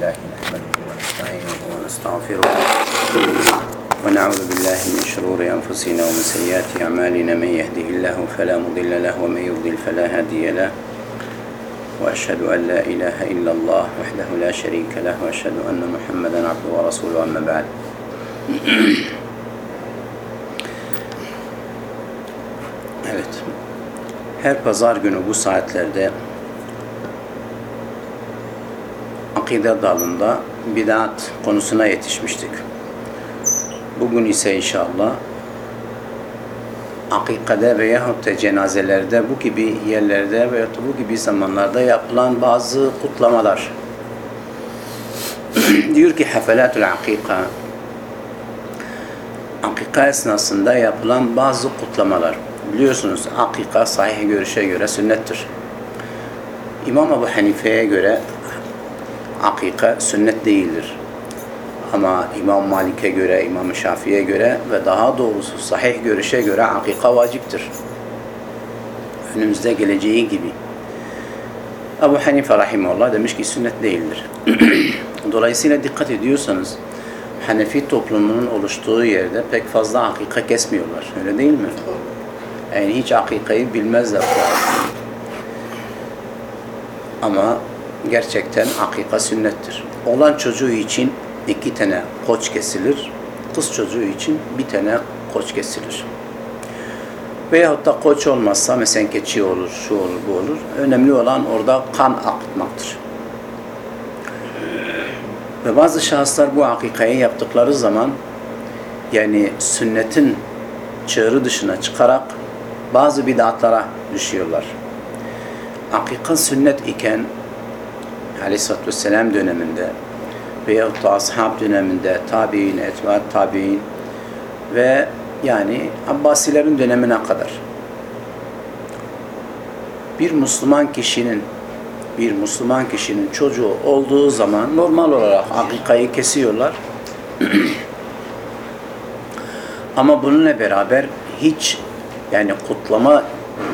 لله نحمده ونستعينه ونستغفره ونعوذ بالله من شرور أنفسنا ومن سيئات أعمالنا من يهده الله فلا مضل له ومن يضلل فلا هادي له وأشهد أن لا إله إلا الله وحده لا شريك له وأشهد أن محمدا عبده ورسوله أما بعد. Her pazar günü bu saatlerde akide dalında bid'at konusuna yetişmiştik. Bugün ise inşallah akikade veyahut da cenazelerde bu gibi yerlerde veyahut da bu gibi zamanlarda yapılan bazı kutlamalar. Diyor ki hafelatul akika akika esnasında yapılan bazı kutlamalar. Biliyorsunuz akika sahih görüşe göre sünnettir. İmam Ebu Hanife'ye göre akika sünnet değildir. Ama İmam Malik'e göre, İmam Şafii'ye göre ve daha doğrusu sahih görüşe göre akika vaciptir. Önümüzde geleceği gibi. Ebu Hanife Rahimullah demiş ki sünnet değildir. Dolayısıyla dikkat ediyorsanız Hanefi toplumunun oluştuğu yerde pek fazla akika kesmiyorlar. Öyle değil mi? Yani hiç akikayı bilmezler. Ama gerçekten akika sünnettir. Olan çocuğu için iki tane koç kesilir. Kız çocuğu için bir tane koç kesilir. Veyahut da koç olmazsa mesela keçi olur, şu olur, bu olur. Önemli olan orada kan akıtmaktır. Ve bazı şahıslar bu akikayı yaptıkları zaman yani sünnetin çığırı dışına çıkarak bazı bid'atlara düşüyorlar. Akika sünnet iken Aleyhisselatü Vesselam döneminde veyahut da ashab döneminde tabi'in, etvat tabi'in ve yani Abbasilerin dönemine kadar bir Müslüman kişinin bir Müslüman kişinin çocuğu olduğu zaman normal olarak akikayı kesiyorlar. Ama bununla beraber hiç yani kutlama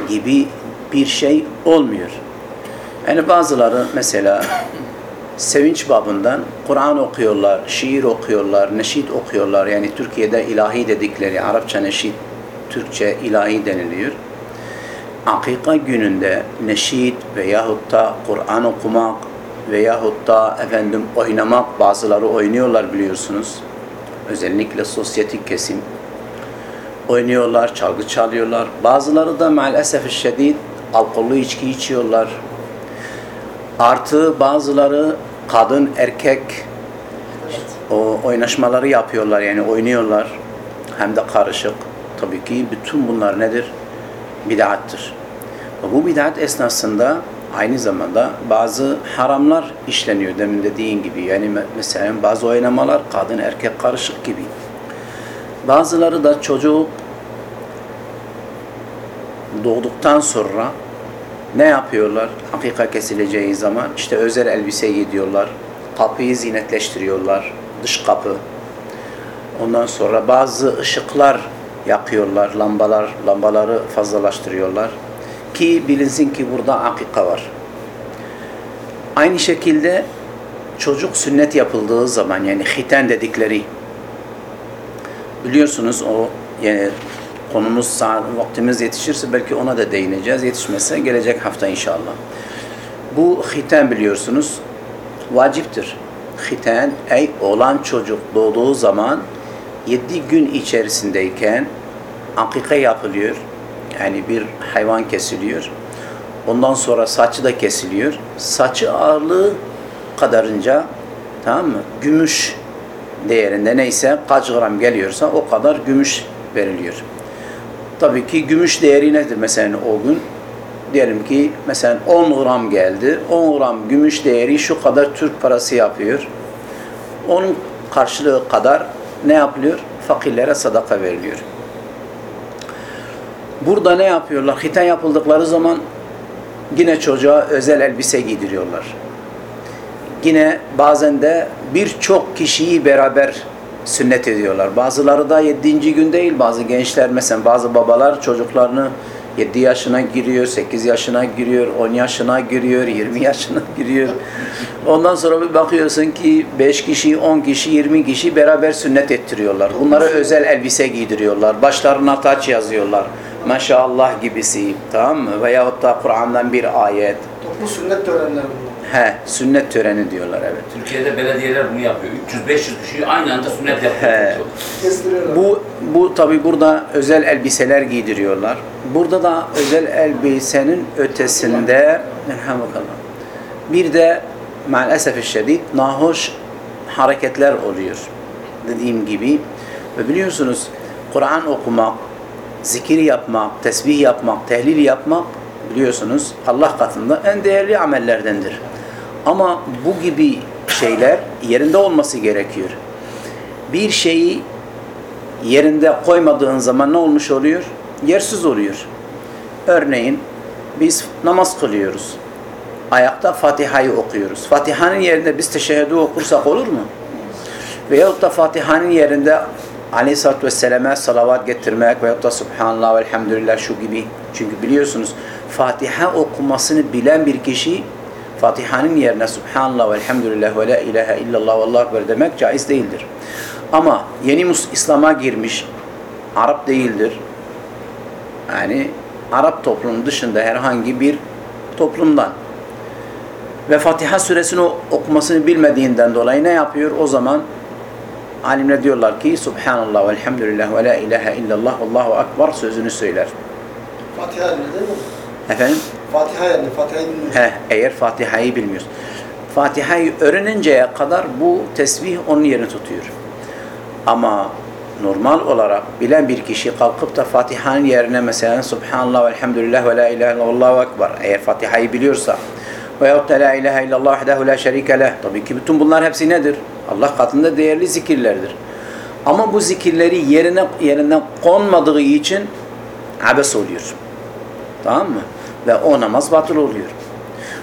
gibi bir şey olmuyor. Yani bazıları mesela sevinç babından Kur'an okuyorlar, şiir okuyorlar, neşit okuyorlar. Yani Türkiye'de ilahi dedikleri Arapça neşit, Türkçe ilahi deniliyor. Akika gününde neşit veyahut da Kur'an okumak veyahut da efendim oynamak bazıları oynuyorlar biliyorsunuz. Özellikle sosyetik kesim oynuyorlar, çalgı çalıyorlar. Bazıları da maalesef şiddet alkollü içki içiyorlar. Artı bazıları kadın erkek o oynaşmaları yapıyorlar yani oynuyorlar. Hem de karışık. Tabii ki bütün bunlar nedir? Bid'attır. Bu bid'at esnasında aynı zamanda bazı haramlar işleniyor demin dediğin gibi. Yani mesela bazı oynamalar kadın erkek karışık gibi. Bazıları da çocuk doğduktan sonra ne yapıyorlar? Hakika kesileceği zaman işte özel elbise giyiyorlar. Kapıyı zinetleştiriyorlar. Dış kapı. Ondan sonra bazı ışıklar yakıyorlar. Lambalar, lambaları fazlalaştırıyorlar. Ki bilinsin ki burada akika var. Aynı şekilde çocuk sünnet yapıldığı zaman yani hiten dedikleri biliyorsunuz o yani konumuz vaktimiz yetişirse belki ona da değineceğiz. Yetişmezse gelecek hafta inşallah. Bu hiten biliyorsunuz vaciptir. Hiten ey olan çocuk doğduğu zaman 7 gün içerisindeyken akika yapılıyor. Yani bir hayvan kesiliyor. Ondan sonra saçı da kesiliyor. Saçı ağırlığı kadarınca tamam mı? Gümüş değerinde neyse kaç gram geliyorsa o kadar gümüş veriliyor. Tabii ki gümüş değeri nedir mesela o gün? Diyelim ki mesela 10 gram geldi. 10 gram gümüş değeri şu kadar Türk parası yapıyor. Onun karşılığı kadar ne yapılıyor? Fakirlere sadaka veriliyor. Burada ne yapıyorlar? Hiten yapıldıkları zaman yine çocuğa özel elbise giydiriyorlar. Yine bazen de birçok kişiyi beraber sünnet ediyorlar. Bazıları da yedinci gün değil, bazı gençler mesela bazı babalar çocuklarını 7 yaşına giriyor, 8 yaşına giriyor, 10 yaşına giriyor, 20 yaşına giriyor. Ondan sonra bir bakıyorsun ki 5 kişi, 10 kişi, 20 kişi beraber sünnet ettiriyorlar. Bunlara özel elbise giydiriyorlar. Başlarına taç yazıyorlar. Maşallah gibisi. Tamam mı? Veyahut da Kur'an'dan bir ayet. Toplu sünnet törenleri. He, sünnet töreni diyorlar evet. Türkiye'de belediyeler bunu yapıyor. 300-500 kişi aynı anda sünnet yapıyor. He. Bu bu tabi burada özel elbiseler giydiriyorlar. Burada da özel elbisenin ötesinde. Bir de maalesef şiddet nahoş hareketler oluyor. Dediğim gibi ve biliyorsunuz Kur'an okumak, zikir yapmak, tesbih yapmak, tehlil yapmak biliyorsunuz Allah katında en değerli amellerdendir. Ama bu gibi şeyler yerinde olması gerekiyor. Bir şeyi yerinde koymadığın zaman ne olmuş oluyor? Yersiz oluyor. Örneğin biz namaz kılıyoruz. Ayakta Fatiha'yı okuyoruz. Fatiha'nın yerinde biz teşehhüdü okursak olur mu? Veyahut da Fatiha'nın yerinde Aleyhisselatü Vesselam'a salavat getirmek veyahut da Subhanallah ve Elhamdülillah şu gibi. Çünkü biliyorsunuz Fatiha okumasını bilen bir kişi Fatiha'nın yerine Subhanallah ve Elhamdülillah ve La ilahe illallah ve Allahu Ekber demek caiz değildir. Ama yeni İslam'a girmiş Arap değildir. Yani Arap toplumunun dışında herhangi bir toplumdan ve Fatiha suresini okumasını bilmediğinden dolayı ne yapıyor? O zaman alimler diyorlar ki Subhanallah ve elhamdülillah ve la ilahe illallah Allahu akbar sözünü söyler. Fatiha değil mi? Efendim? Fatiha yerine. Fatiha'yı bilmiyorsun. He, eğer Fatiha'yı bilmiyorsun. Fatiha'yı öğreninceye kadar bu tesbih onun yerini tutuyor. Ama normal olarak bilen bir kişi kalkıp da Fatiha'nın yerine mesela Subhanallah ve elhamdülillah ve la ilahe illallah Allahu ekber eğer Fatiha'yı biliyorsa veyahut da la ilahe illallah vahdehu la şerike leh tabii ki bütün bunlar hepsi nedir? Allah katında değerli zikirlerdir. Ama bu zikirleri yerine yerinden konmadığı için abes oluyor. Tamam mı? Ve o namaz batıl oluyor.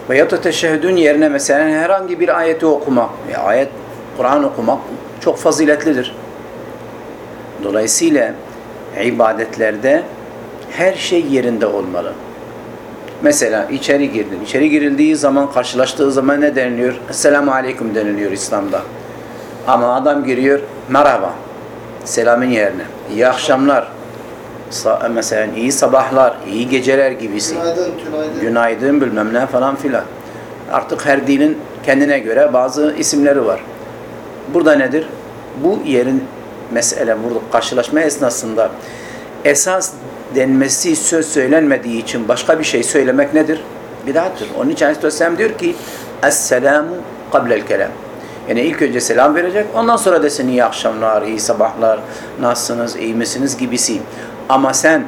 Veyahut da teşehhüdün yerine mesela herhangi bir ayeti okumak, ya ayet, Kur'an okumak çok faziletlidir. Dolayısıyla ibadetlerde her şey yerinde olmalı. Mesela içeri girdin. İçeri girildiği zaman, karşılaştığı zaman ne deniliyor? Esselamu Aleyküm deniliyor İslam'da. Ama adam giriyor, merhaba, selamın yerine. İyi akşamlar, mesela iyi sabahlar, iyi geceler gibisi. Günaydın, tünaydın. Günaydın bilmem ne falan filan. Artık her dinin kendine göre bazı isimleri var. Burada nedir? Bu yerin mesele burada karşılaşma esnasında esas denmesi söz söylenmediği için başka bir şey söylemek nedir? Bidattır. Onun için Aleyhisselam diyor ki Esselamu kablel kelam. Yani ilk önce selam verecek, ondan sonra desin iyi akşamlar, iyi sabahlar, nasılsınız, iyi misiniz gibisi. Ama sen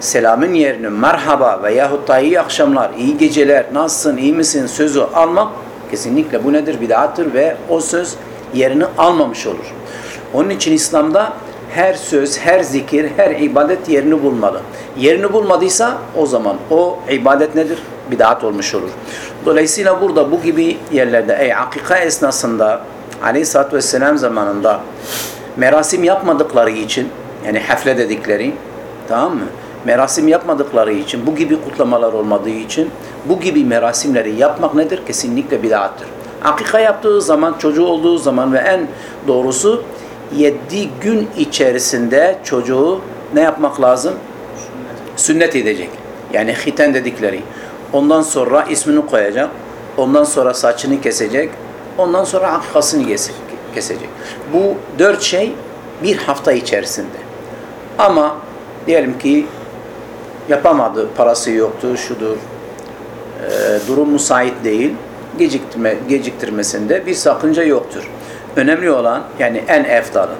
selamın yerine merhaba veyahut da iyi akşamlar, iyi geceler, nasılsın, iyi misin sözü almak kesinlikle bu nedir? Bidattır ve o söz yerini almamış olur. Onun için İslam'da her söz, her zikir, her ibadet yerini bulmalı. Yerini bulmadıysa o zaman o ibadet nedir? Bidat olmuş olur. Dolayısıyla burada bu gibi yerlerde ey akika esnasında Aleyhisselatü Vesselam zamanında merasim yapmadıkları için yani hafle dedikleri tamam mı? Merasim yapmadıkları için, bu gibi kutlamalar olmadığı için bu gibi merasimleri yapmak nedir? Kesinlikle bidattır. Akika yaptığı zaman, çocuğu olduğu zaman ve en doğrusu 7 gün içerisinde çocuğu ne yapmak lazım? Sünnet edecek. Yani hiten dedikleri. Ondan sonra ismini koyacak. Ondan sonra saçını kesecek. Ondan sonra akikasını kes- kesecek. Bu dört şey bir hafta içerisinde. Ama diyelim ki yapamadı, parası yoktu, şudur, e, durum müsait değil, geciktirme, geciktirmesinde bir sakınca yoktur. Önemli olan yani en eftalı.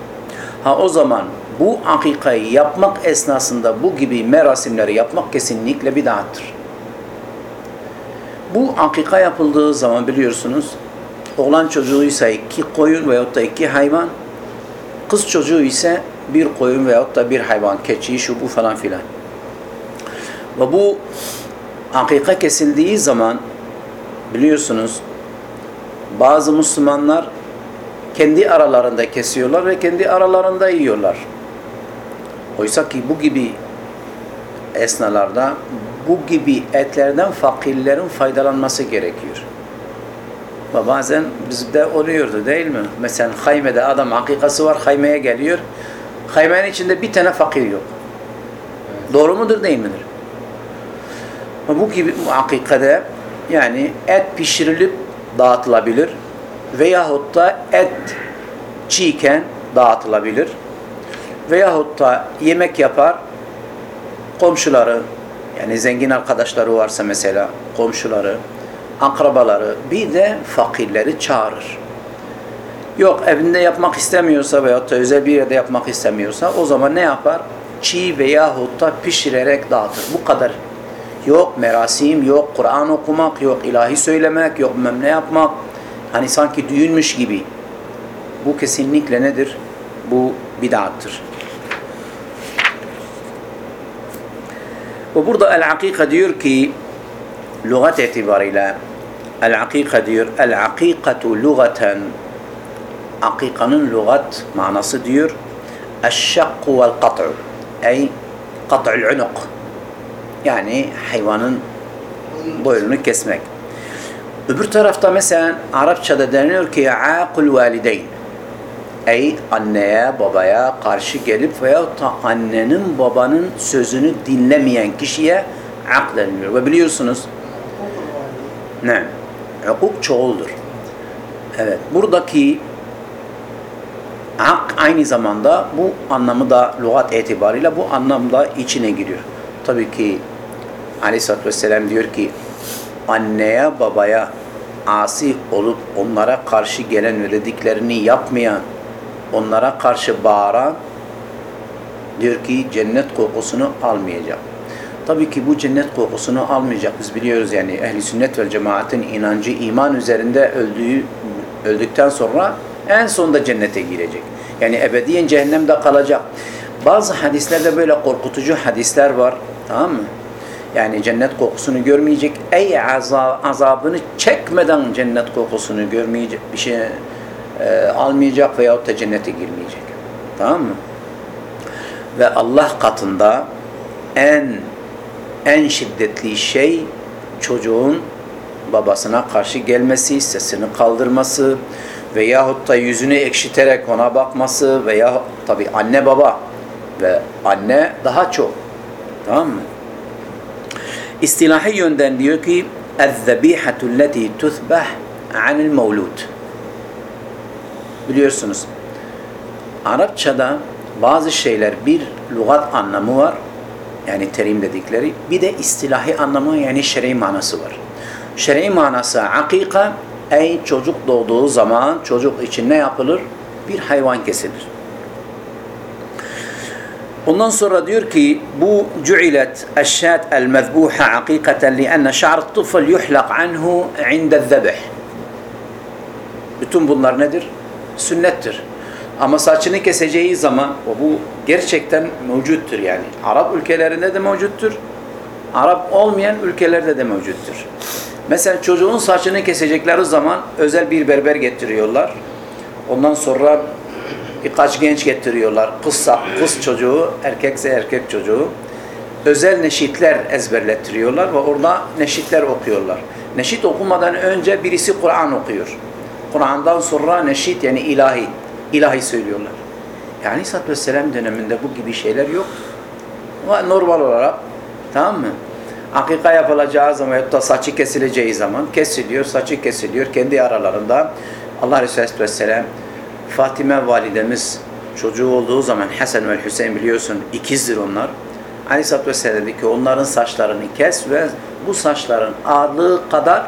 Ha o zaman bu akikayı yapmak esnasında bu gibi merasimleri yapmak kesinlikle bidattır. Bu akika yapıldığı zaman biliyorsunuz oğlan çocuğuysa iki koyun veyahut da iki hayvan, kız çocuğu ise bir koyun veyahut da bir hayvan, keçi, şu bu falan filan. Ve bu akika kesildiği zaman biliyorsunuz bazı Müslümanlar kendi aralarında kesiyorlar ve kendi aralarında yiyorlar. Oysa ki bu gibi esnalarda bu gibi etlerden fakirlerin faydalanması gerekiyor. Ama bazen bizde oluyordu değil mi? Mesela haymede adam hakikası var, haymeye geliyor. Haymenin içinde bir tane fakir yok. Doğru mudur değil midir? Bu gibi hakikade yani et pişirilip dağıtılabilir veyahut da et çiğken dağıtılabilir veyahut da yemek yapar komşuları yani zengin arkadaşları varsa mesela komşuları akrabaları bir de fakirleri çağırır. Yok evinde yapmak istemiyorsa veyahut da özel bir yerde yapmak istemiyorsa o zaman ne yapar? Çiğ veyahut da pişirerek dağıtır. Bu kadar. Yok merasim, yok Kur'an okumak, yok ilahi söylemek, yok bilmem ne yapmak. Hani sanki düğünmüş gibi. Bu kesinlikle nedir? Bu bid'attır. Ve burada el-akika diyor ki lügat itibarıyla el-akika diyor el-akikatu lügaten akikanın lügat manası diyor eşşakku vel kat'u ey kat'ul unuk yani hayvanın boynunu kesmek. Öbür tarafta mesela Arapçada deniliyor ki akul valideyn ey anneye babaya karşı gelip veyahut da annenin babanın sözünü dinlemeyen kişiye ak deniliyor. Ve biliyorsunuz ne? Hukuk çoğuldur. Evet. Buradaki aynı zamanda bu anlamı da lügat itibariyle bu anlamda içine giriyor. Tabii ki Aleyhisselatü Vesselam diyor ki anneye babaya asi olup onlara karşı gelen ve dediklerini yapmayan onlara karşı bağıran diyor ki cennet kokusunu almayacak. Tabii ki bu cennet kokusunu almayacak. Biz biliyoruz yani ehli sünnet ve cemaatin inancı iman üzerinde öldüğü öldükten sonra en sonunda cennete girecek. Yani ebediyen cehennemde kalacak. Bazı hadislerde böyle korkutucu hadisler var. Tamam mı? Yani cennet kokusunu görmeyecek. Ey azabını çekmeden cennet kokusunu görmeyecek. Bir şey e, almayacak veyahut da cennete girmeyecek. Tamam mı? Ve Allah katında en en şiddetli şey çocuğun babasına karşı gelmesi, sesini kaldırması veyahut da yüzünü ekşiterek ona bakması veya tabi anne baba ve anne daha çok. Tamam mı? İstilahi yönden diyor ki اَذَّبِيحَةُ الَّتِي تُثْبَحْ عَنِ الْمَوْلُودِ Biliyorsunuz Arapçada bazı şeyler bir lügat anlamı var yani terim dedikleri bir de istilahi anlamı yani şer'i manası var. Şer'i manası akika ey çocuk doğduğu zaman çocuk için ne yapılır? Bir hayvan kesilir. Ondan sonra diyor ki bu cu'ilet eşşat el mezbuha akikaten li enne şa'r tıfıl yuhlak anhu inde zebih. Bütün bunlar nedir? Sünnettir. Ama saçını keseceği zaman o bu gerçekten mevcuttur yani. Arap ülkelerinde de mevcuttur. Arap olmayan ülkelerde de mevcuttur. Mesela çocuğun saçını kesecekleri zaman özel bir berber getiriyorlar. Ondan sonra birkaç genç getiriyorlar. Kızsa kız çocuğu, erkekse erkek çocuğu. Özel neşitler ezberlettiriyorlar ve orada neşitler okuyorlar. Neşit okumadan önce birisi Kur'an okuyor. Kur'an'dan sonra neşit yani ilahi. ilahi söylüyorlar. Yani Aleyhisselatü Vesselam döneminde bu gibi şeyler yok. Ama normal olarak tamam mı? Akika yapılacağı zaman ya da saçı kesileceği zaman kesiliyor, saçı kesiliyor kendi aralarında. Allah Resulü Vesselam Fatime validemiz çocuğu olduğu zaman Hasan ve Hüseyin biliyorsun ikizdir onlar. Aleyhisselatü Vesselam dedi ki onların saçlarını kes ve bu saçların ağırlığı kadar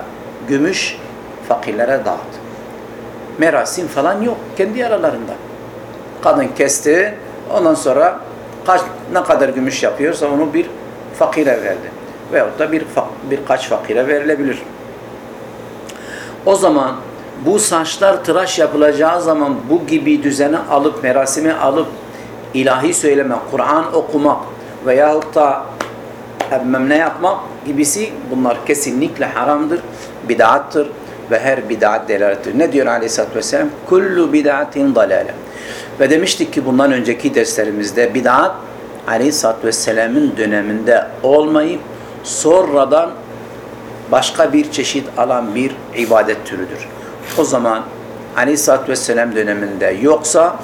gümüş fakirlere dağıt. Merasim falan yok kendi aralarında. Kadın kesti ondan sonra kaç, ne kadar gümüş yapıyorsa onu bir fakire verdi. Veyahut da bir, birkaç fakire verilebilir. O zaman bu saçlar tıraş yapılacağı zaman bu gibi düzeni alıp, merasimi alıp ilahi söylemek, Kur'an okumak veyahut da bilmem ne yapmak gibisi bunlar kesinlikle haramdır, bid'attır ve her bid'at delalettir. Ne diyor Aleyhisselatü Vesselam? Kullu bid'atin dalale. Ve demiştik ki bundan önceki derslerimizde bid'at Aleyhisselatü Vesselam'ın döneminde olmayıp sonradan başka bir çeşit alan bir ibadet türüdür. O zaman Aleyhisselatü Vesselam döneminde yoksa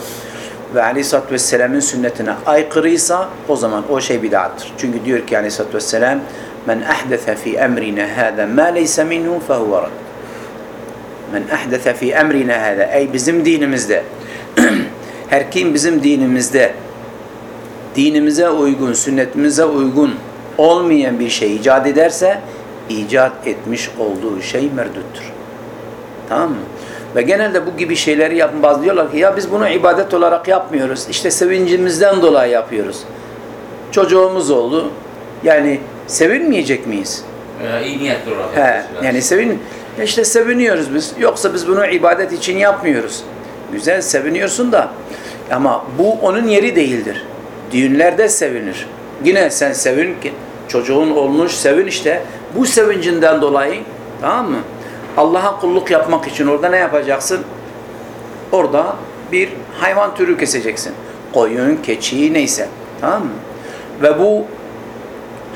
ve Aleyhisselatü Vesselam'ın sünnetine aykırıysa o zaman o şey bid'attır. Çünkü diyor ki Aleyhisselatü Vesselam men ahdese fi emrina hâzâ mâ leyse minhu fehuve rad. Men ahdese fi emrina hâzâ ey bizim dinimizde her kim bizim dinimizde dinimize uygun, sünnetimize uygun olmayan bir şey icat ederse icat etmiş olduğu şey merduttur. Tamam mı? Ve genelde bu gibi şeyleri yapın. Bazı diyorlar ki ya biz bunu ibadet olarak yapmıyoruz. İşte sevincimizden dolayı yapıyoruz. Çocuğumuz oldu. Yani sevinmeyecek miyiz? Ee, iyi niyetli olarak. He, yani sevin işte seviniyoruz biz. Yoksa biz bunu ibadet için yapmıyoruz. Güzel seviniyorsun da ama bu onun yeri değildir. Düğünlerde sevinir. Yine sen sevin ki çocuğun olmuş sevin işte. Bu sevincinden dolayı tamam mı? Allah'a kulluk yapmak için orada ne yapacaksın? Orada bir hayvan türü keseceksin. Koyun, keçi neyse. Tamam mı? Ve bu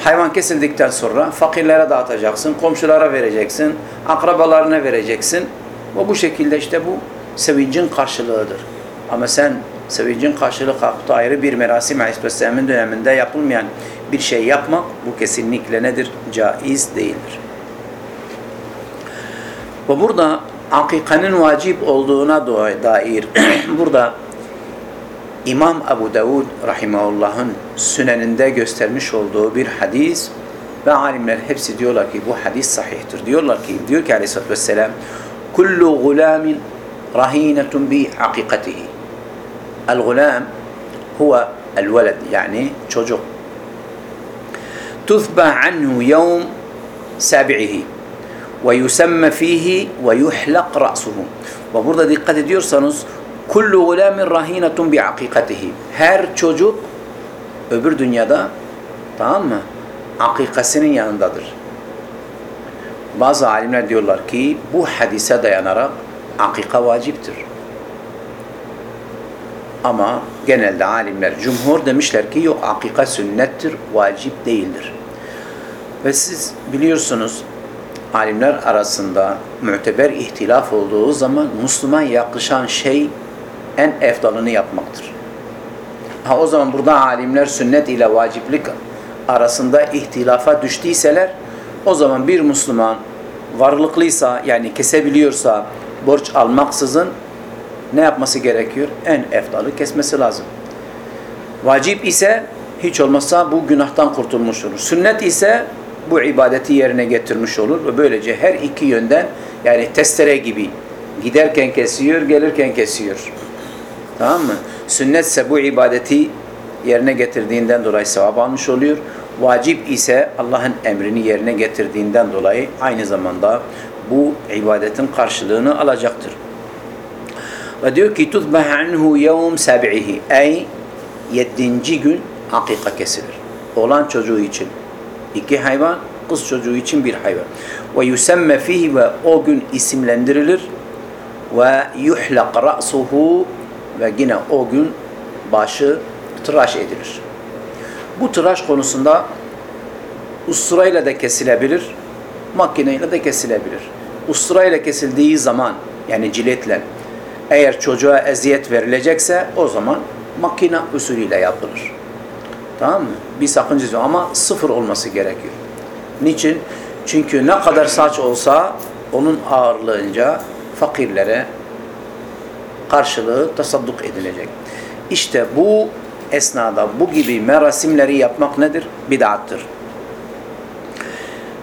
Hayvan kesildikten sonra fakirlere dağıtacaksın, komşulara vereceksin, akrabalarına vereceksin. Ve bu şekilde işte bu sevincin karşılığıdır. Ama sen sevincin karşılığı kalkıp ayrı bir merasim Aleyhisselam'ın döneminde yapılmayan bir şey yapmak bu kesinlikle nedir? Caiz değildir. Ve burada akikanın vacip olduğuna dair burada İmam Ebu Davud rahimahullah'ın süneninde göstermiş olduğu bir hadis ve alimler hepsi diyorlar ki bu hadis sahihtir. Diyorlar ki, diyor ki aleyhissalatü vesselam kullu gulamin rahinetun bi hakikatihi. El gulam huve el veled yani çocuk. Tuzba anhu yevm sabi'ihi ve yusemme fihi ve yuhlak ra'suhu. Ve burada dikkat ediyorsanız kullu gulamin rahinetun bi akikatihi. Her çocuk öbür dünyada tamam mı? Akikasının yanındadır. Bazı alimler diyorlar ki bu hadise dayanarak akika vaciptir. Ama genelde alimler, cumhur demişler ki yok akika sünnettir, vacip değildir. Ve siz biliyorsunuz alimler arasında müteber ihtilaf olduğu zaman Müslüman yakışan şey en efdalını yapmaktır. Ha o zaman burada alimler sünnet ile vaciplik arasında ihtilafa düştüyseler o zaman bir Müslüman varlıklıysa yani kesebiliyorsa borç almaksızın ne yapması gerekiyor? En efdalı kesmesi lazım. Vacip ise hiç olmazsa bu günahtan kurtulmuş olur. Sünnet ise bu ibadeti yerine getirmiş olur ve böylece her iki yönden yani testere gibi giderken kesiyor, gelirken kesiyor. Tamam mı? Sünnetse bu ibadeti yerine getirdiğinden dolayı sevap almış oluyor. Vacip ise Allah'ın emrini yerine getirdiğinden dolayı aynı zamanda bu ibadetin karşılığını alacaktır. Ve diyor ki tuzbah anhu yevm sabi'ihi ey yedinci gün akika kesilir. Olan çocuğu için iki hayvan, kız çocuğu için bir hayvan. Ve yusemme fihi ve o gün isimlendirilir ve yuhlak ra'suhu ve yine o gün başı tıraş edilir. Bu tıraş konusunda usturayla da kesilebilir, makineyle de kesilebilir. Usturayla kesildiği zaman yani ciletle eğer çocuğa eziyet verilecekse o zaman makine usulüyle yapılır. Tamam mı? Bir sakıncası yok ama sıfır olması gerekiyor. Niçin? Çünkü ne kadar saç olsa onun ağırlığınca fakirlere karşılığı tasadduk edilecek. İşte bu esnada bu gibi merasimleri yapmak nedir? Bid'attır.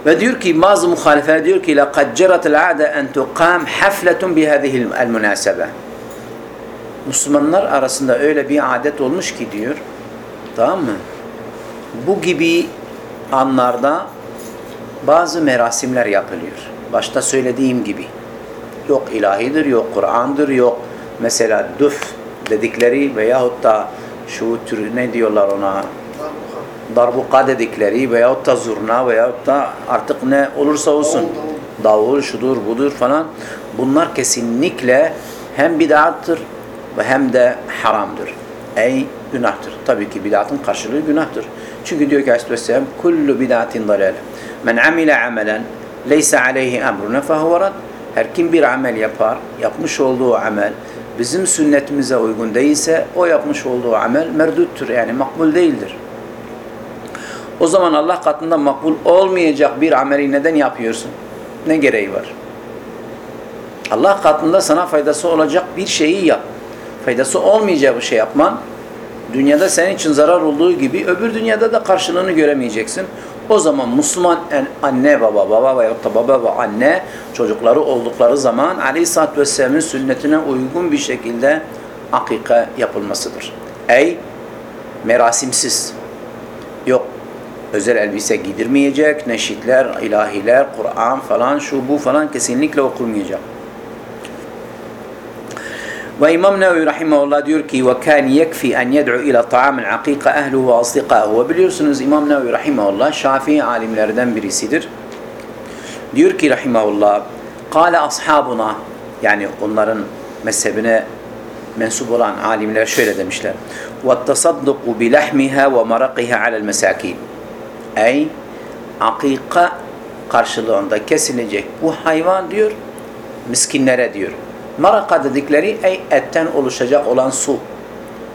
Ve diyor ki bazı muhalifeler diyor ki لَقَدْ جَرَتِ الْعَادَ اَنْ تُقَامْ حَفْلَةٌ بِهَذِهِ الْمُنَاسَبَةِ Müslümanlar arasında öyle bir adet olmuş ki diyor, tamam mı? Bu gibi anlarda bazı merasimler yapılıyor. Başta söylediğim gibi. Yok ilahidir, yok Kur'an'dır, yok mesela düf dedikleri veyahut da şu tür ne diyorlar ona darbuka dedikleri veyahut da zurna veyahut da artık ne olursa olsun Davul, şudur budur falan bunlar kesinlikle hem bid'attır ve hem de haramdır. Ey Günahtır. Tabii ki bid'atın karşılığı günahtır. Çünkü diyor ki Aleyhisselam kullu bid'atin dalale. Men amile amelen leysa aleyhi emruna fehuve rad. Her kim bir amel yapar, yapmış olduğu amel bizim sünnetimize uygun değilse o yapmış olduğu amel merduttur yani makbul değildir. O zaman Allah katında makbul olmayacak bir ameli neden yapıyorsun? Ne gereği var? Allah katında sana faydası olacak bir şeyi yap. Faydası olmayacak bir şey yapman, dünyada senin için zarar olduğu gibi öbür dünyada da karşılığını göremeyeceksin. O zaman Müslüman anne baba, baba veyahut da baba ve anne çocukları oldukları zaman Aleyhisselatü Vesselam'ın sünnetine uygun bir şekilde akika yapılmasıdır. Ey merasimsiz, özel elbise giydirmeyecek, neşitler, ilahiler, Kur'an falan, şu bu falan kesinlikle okunmayacak. Ve İmam Nevevi Rahimahullah diyor ki وَكَانْ يَكْفِي أَنْ يَدْعُ إِلَى طَعَامِ الْعَقِيقَ أَهْلُهُ وَأَصْدِقَاهُ Ve biliyorsunuz İmam Nevevi Rahimahullah Şafii alimlerden birisidir. Diyor ki Rahimahullah قَالَ أَصْحَابُنَا Yani onların mezhebine mensup olan alimler şöyle demişler. وَالتَّصَدُّقُ بِلَحْمِهَا وَمَرَقِهَا عَلَى الْمَسَاكِينَ Ey akika karşılığında kesilecek bu hayvan diyor miskinlere diyor. Maraka dedikleri ey etten oluşacak olan su.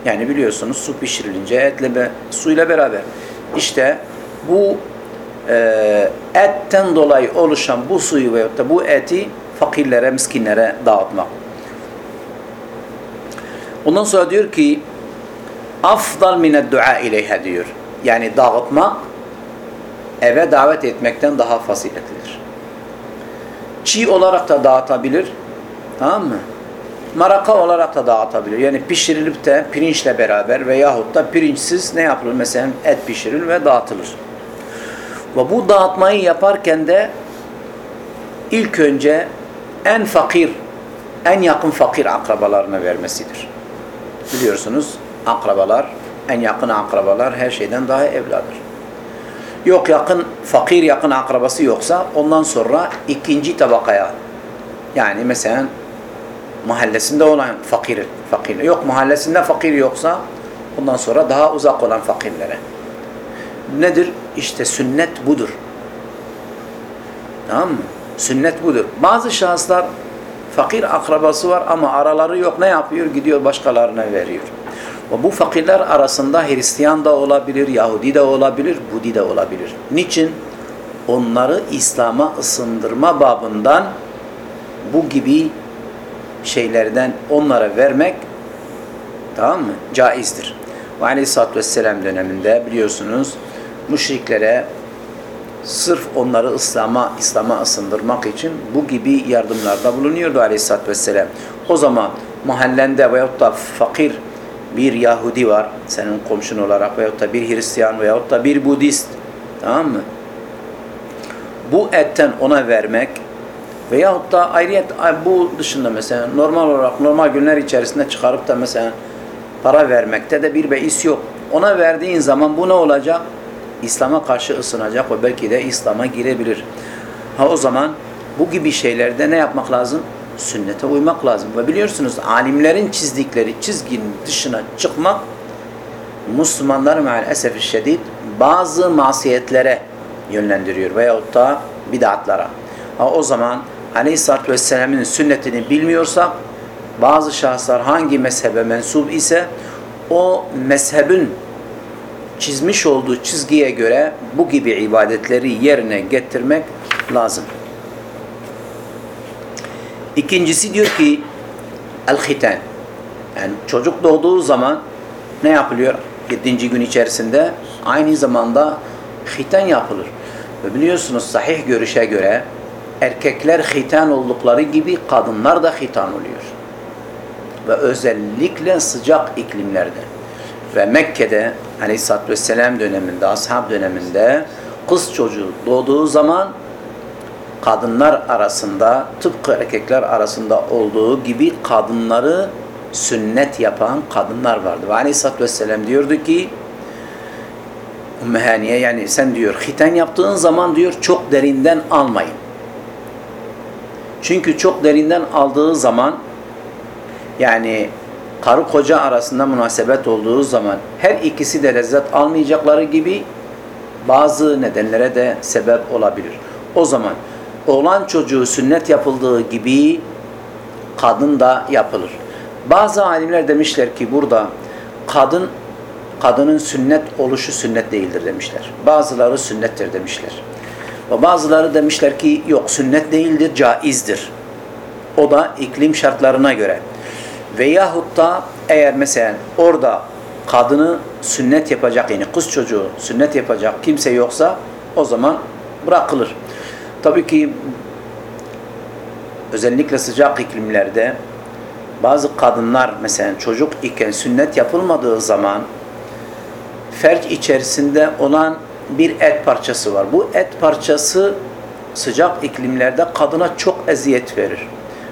Yani biliyorsunuz su pişirilince etle be, suyla beraber. İşte bu e, etten dolayı oluşan bu suyu veyahut da bu eti fakirlere, miskinlere dağıtmak. Ondan sonra diyor ki afdal mined dua ileyha diyor. Yani dağıtmak eve davet etmekten daha faziletlidir. Çiğ olarak da dağıtabilir. Tamam mı? Maraka olarak da dağıtabilir. Yani pişirilip de pirinçle beraber veyahut da pirinçsiz ne yapılır? Mesela et pişirilir ve dağıtılır. Ve bu dağıtmayı yaparken de ilk önce en fakir, en yakın fakir akrabalarına vermesidir. Biliyorsunuz akrabalar, en yakın akrabalar her şeyden daha evladır. Yok yakın, fakir yakın akrabası yoksa ondan sonra ikinci tabakaya yani mesela mahallesinde olan fakir, fakir. Yok mahallesinde fakir yoksa ondan sonra daha uzak olan fakirlere. Nedir? İşte sünnet budur. Tamam mı? Sünnet budur. Bazı şahıslar fakir akrabası var ama araları yok. Ne yapıyor? Gidiyor başkalarına veriyor. Ve bu fakirler arasında Hristiyan da olabilir, Yahudi de olabilir, Budi de olabilir. Niçin? Onları İslam'a ısındırma babından bu gibi şeylerden onlara vermek tamam mı? Caizdir. Ve Aleyhisselatü Vesselam döneminde biliyorsunuz müşriklere sırf onları İslam'a İslam'a ısındırmak için bu gibi yardımlarda bulunuyordu Aleyhisselatü Vesselam. O zaman mahallende veyahut da fakir bir Yahudi var senin komşun olarak veyahut da bir Hristiyan veyahut da bir Budist tamam mı? Bu etten ona vermek veyahut da ayrıyet bu dışında mesela normal olarak normal günler içerisinde çıkarıp da mesela para vermekte de bir beis yok. Ona verdiğin zaman bu ne olacak? İslam'a karşı ısınacak ve belki de İslam'a girebilir. Ha o zaman bu gibi şeylerde ne yapmak lazım? Sünnete uymak lazım. Ve biliyorsunuz alimlerin çizdikleri çizginin dışına çıkmak Müslümanları maalesef şiddet bazı masiyetlere yönlendiriyor veyahut da bid'atlara. Ha o zaman Aleyhisselatü Vesselam'ın sünnetini bilmiyorsak bazı şahıslar hangi mezhebe mensup ise o mezhebin çizmiş olduğu çizgiye göre bu gibi ibadetleri yerine getirmek lazım. İkincisi diyor ki el-hitan. Yani çocuk doğduğu zaman ne yapılıyor? Yedinci gün içerisinde aynı zamanda hitan yapılır. Ve biliyorsunuz sahih görüşe göre erkekler hitan oldukları gibi kadınlar da hitan oluyor. Ve özellikle sıcak iklimlerde. Ve Mekke'de Aleyhisselatü Vesselam döneminde, ashab döneminde kız çocuğu doğduğu zaman kadınlar arasında tıpkı erkekler arasında olduğu gibi kadınları sünnet yapan kadınlar vardı. Ve Aleyhisselatü Vesselam diyordu ki Ümmühaniye yani sen diyor hitan yaptığın zaman diyor çok derinden almayın. Çünkü çok derinden aldığı zaman yani karı koca arasında münasebet olduğu zaman her ikisi de lezzet almayacakları gibi bazı nedenlere de sebep olabilir. O zaman oğlan çocuğu sünnet yapıldığı gibi kadın da yapılır. Bazı alimler demişler ki burada kadın kadının sünnet oluşu sünnet değildir demişler. Bazıları sünnettir demişler. Ve bazıları demişler ki yok sünnet değildir, caizdir. O da iklim şartlarına göre. Veyahut da eğer mesela orada kadını sünnet yapacak yani kız çocuğu sünnet yapacak kimse yoksa o zaman bırakılır. Tabii ki özellikle sıcak iklimlerde bazı kadınlar mesela çocuk iken sünnet yapılmadığı zaman ferç içerisinde olan bir et parçası var. Bu et parçası sıcak iklimlerde kadına çok eziyet verir.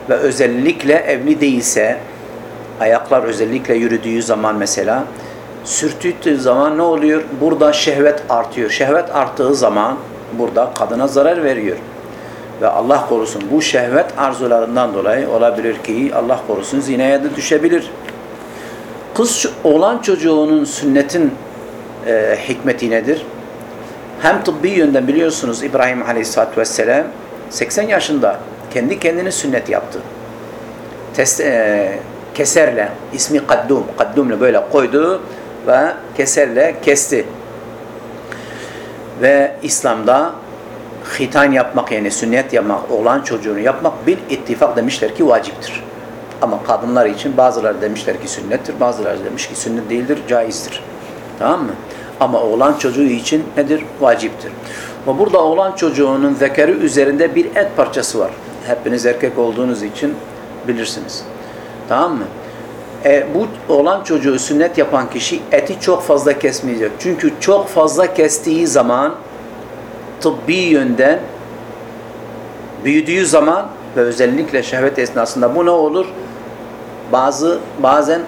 Ve özellikle evli değilse ayaklar özellikle yürüdüğü zaman mesela sürtüttüğü zaman ne oluyor? Burada şehvet artıyor. Şehvet arttığı zaman burada kadına zarar veriyor. Ve Allah korusun bu şehvet arzularından dolayı olabilir ki Allah korusun zinaya da düşebilir. Kız olan çocuğunun sünnetin e, hikmeti nedir? Hem tıbbi yönden biliyorsunuz İbrahim Aleyhisselatü Vesselam 80 yaşında kendi kendine sünnet yaptı. Test, e, keserle, ismi Kaddum, Kaddum'la böyle koydu ve keserle kesti. Ve İslam'da hitan yapmak yani sünnet yapmak, oğlan çocuğunu yapmak bir ittifak demişler ki vaciptir. Ama kadınlar için bazıları demişler ki sünnettir, bazıları demiş ki sünnet değildir, caizdir. Tamam mı? Ama oğlan çocuğu için nedir? Vaciptir. Ve burada oğlan çocuğunun zekeri üzerinde bir et parçası var. Hepiniz erkek olduğunuz için bilirsiniz. Tamam mı? E, bu oğlan çocuğu sünnet yapan kişi eti çok fazla kesmeyecek. Çünkü çok fazla kestiği zaman tıbbi yönden büyüdüğü zaman ve özellikle şehvet esnasında bu ne olur? Bazı bazen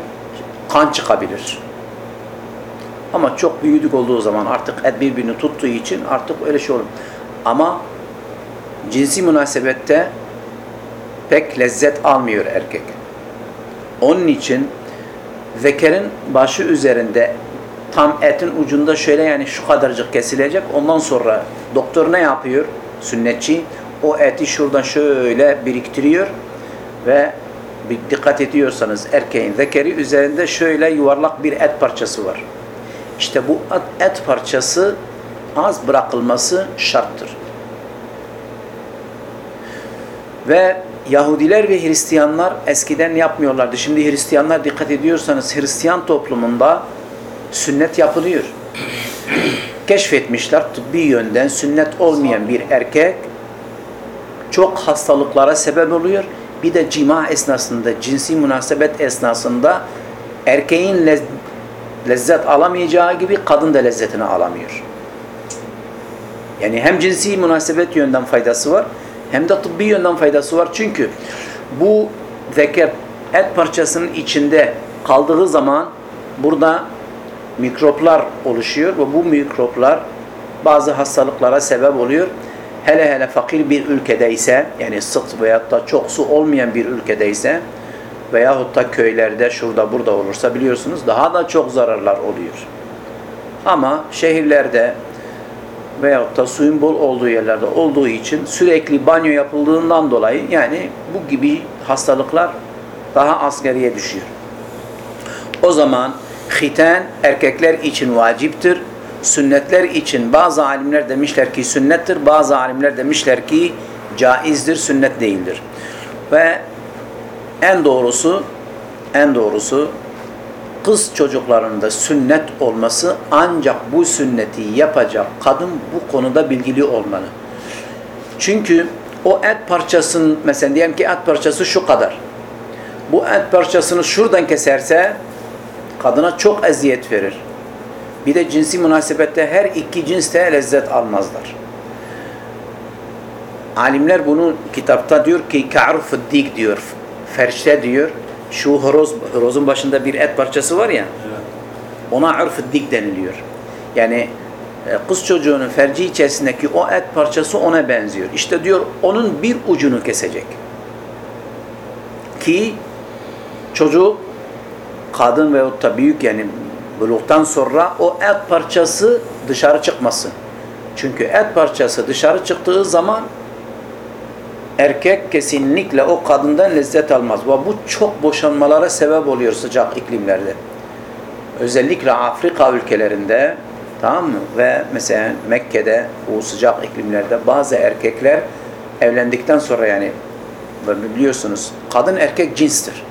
kan çıkabilir. Ama çok büyüdük olduğu zaman artık et birbirini tuttuğu için artık öyle şey olur. Ama cinsi münasebette pek lezzet almıyor erkek. Onun için zekerin başı üzerinde tam etin ucunda şöyle yani şu kadarcık kesilecek. Ondan sonra doktor ne yapıyor? Sünnetçi o eti şuradan şöyle biriktiriyor ve bir dikkat ediyorsanız erkeğin zekeri üzerinde şöyle yuvarlak bir et parçası var. İşte bu et parçası az bırakılması şarttır. Ve Yahudiler ve Hristiyanlar eskiden yapmıyorlardı. Şimdi Hristiyanlar dikkat ediyorsanız Hristiyan toplumunda sünnet yapılıyor. Keşfetmişler tıbbi yönden sünnet olmayan bir erkek çok hastalıklara sebep oluyor. Bir de cima esnasında, cinsi münasebet esnasında erkeğin lez lezzet alamayacağı gibi kadın da lezzetini alamıyor. Yani hem cinsi münasebet yönden faydası var hem de tıbbi yönden faydası var. Çünkü bu zeker et parçasının içinde kaldığı zaman burada mikroplar oluşuyor ve bu mikroplar bazı hastalıklara sebep oluyor. Hele hele fakir bir ülkedeyse yani sık veyahut da çok su olmayan bir ülkedeyse veyahut da köylerde şurada burada olursa biliyorsunuz daha da çok zararlar oluyor. Ama şehirlerde veyahut da suyun bol olduğu yerlerde olduğu için sürekli banyo yapıldığından dolayı yani bu gibi hastalıklar daha asgariye düşüyor. O zaman hiten erkekler için vaciptir. Sünnetler için bazı alimler demişler ki sünnettir, bazı alimler demişler ki caizdir, sünnet değildir. Ve en doğrusu en doğrusu kız çocuklarında sünnet olması ancak bu sünneti yapacak kadın bu konuda bilgili olmalı. Çünkü o et parçasının mesela diyelim ki et parçası şu kadar. Bu et parçasını şuradan keserse kadına çok eziyet verir. Bir de cinsi münasebette her iki cinste lezzet almazlar. Alimler bunu kitapta diyor ki ka'ruf dik diyor. Ferşte diyor. Şu horoz, horozun başında bir et parçası var ya. Ona urf dik deniliyor. Yani e, kız çocuğunun ferci içerisindeki o et parçası ona benziyor. İşte diyor onun bir ucunu kesecek. Ki çocuk kadın veyahut da büyük yani buluktan sonra o et parçası dışarı çıkmasın. Çünkü et parçası dışarı çıktığı zaman erkek kesinlikle o kadından lezzet almaz. Ve bu çok boşanmalara sebep oluyor sıcak iklimlerde. Özellikle Afrika ülkelerinde tamam mı? Ve mesela Mekke'de bu sıcak iklimlerde bazı erkekler evlendikten sonra yani biliyorsunuz kadın erkek cinstir.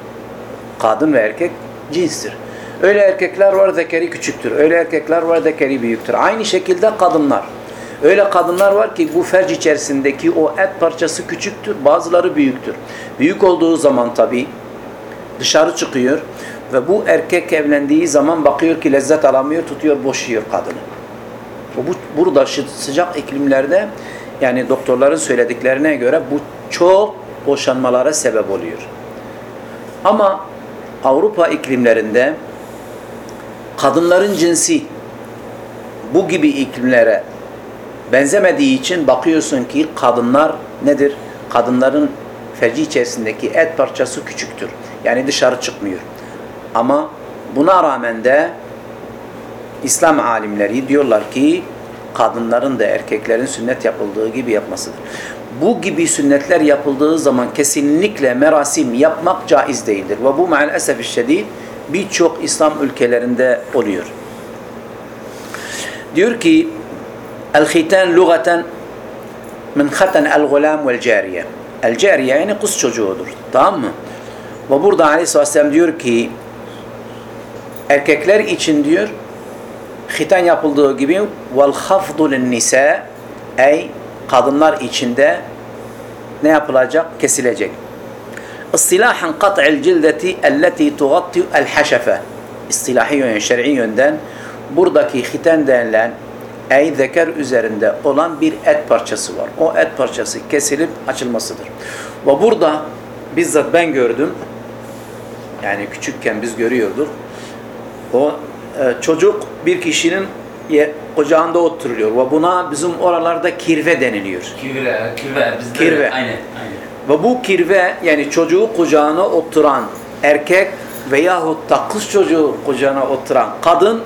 Kadın ve erkek cinstir. Öyle erkekler var zekeri küçüktür. Öyle erkekler var zekeri büyüktür. Aynı şekilde kadınlar. Öyle kadınlar var ki bu ferc içerisindeki o et parçası küçüktür. Bazıları büyüktür. Büyük olduğu zaman tabi dışarı çıkıyor ve bu erkek evlendiği zaman bakıyor ki lezzet alamıyor, tutuyor, boşuyor kadını. Bu burada sıcak iklimlerde yani doktorların söylediklerine göre bu çok boşanmalara sebep oluyor. Ama Avrupa iklimlerinde kadınların cinsi bu gibi iklimlere benzemediği için bakıyorsun ki kadınlar nedir? Kadınların ferci içerisindeki et parçası küçüktür. Yani dışarı çıkmıyor. Ama buna rağmen de İslam alimleri diyorlar ki kadınların da erkeklerin sünnet yapıldığı gibi yapmasıdır. Bu gibi sünnetler yapıldığı zaman kesinlikle merasim yapmak caiz değildir. Ve bu maalesef şiddet birçok İslam ülkelerinde oluyor. Diyor ki El-hitan lugatan min khatan el-gulam vel-cariye. El-cariye yani kız çocuğudur. Tamam mı? Ve burada Aleyhisselatü diyor ki erkekler için diyor hitan yapıldığı gibi vel hafdu nisa ey kadınlar içinde ne yapılacak? Kesilecek. İstilahan kat'il cildeti elleti tugattu el haşefe. İstilahi yönden, şer'i yönden buradaki hitan denilen ey zeker üzerinde olan bir et parçası var. O et parçası kesilip açılmasıdır. Ve burada bizzat ben gördüm. Yani küçükken biz görüyorduk. O e, çocuk bir kişinin ye, kucağında oturuyor ve buna bizim oralarda kirve deniliyor. Kirve, kirve. Bizde Kirve. Aynen, aynen. Ve bu kirve yani çocuğu kucağına oturan erkek veyahut da kız çocuğu kucağına oturan kadın